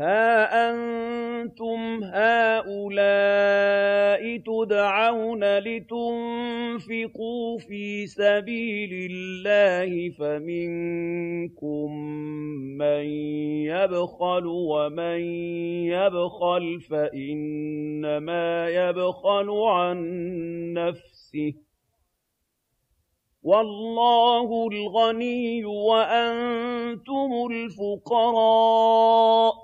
هَا أَنتُمْ هَٰؤُلَاءِ تُدْعَوْنَ لِتُنفِقُوا فِي سَبِيلِ اللَّهِ فَمِنكُم مَّن يَبْخَلُ ۖ وَمَن يَبْخَلْ فَإِنَّمَا يَبْخَلُ عَن نَّفْسِهِ ۚ وَاللَّهُ الْغَنِيُّ وَأَنتُمُ الْفُقَرَاءُ ۚ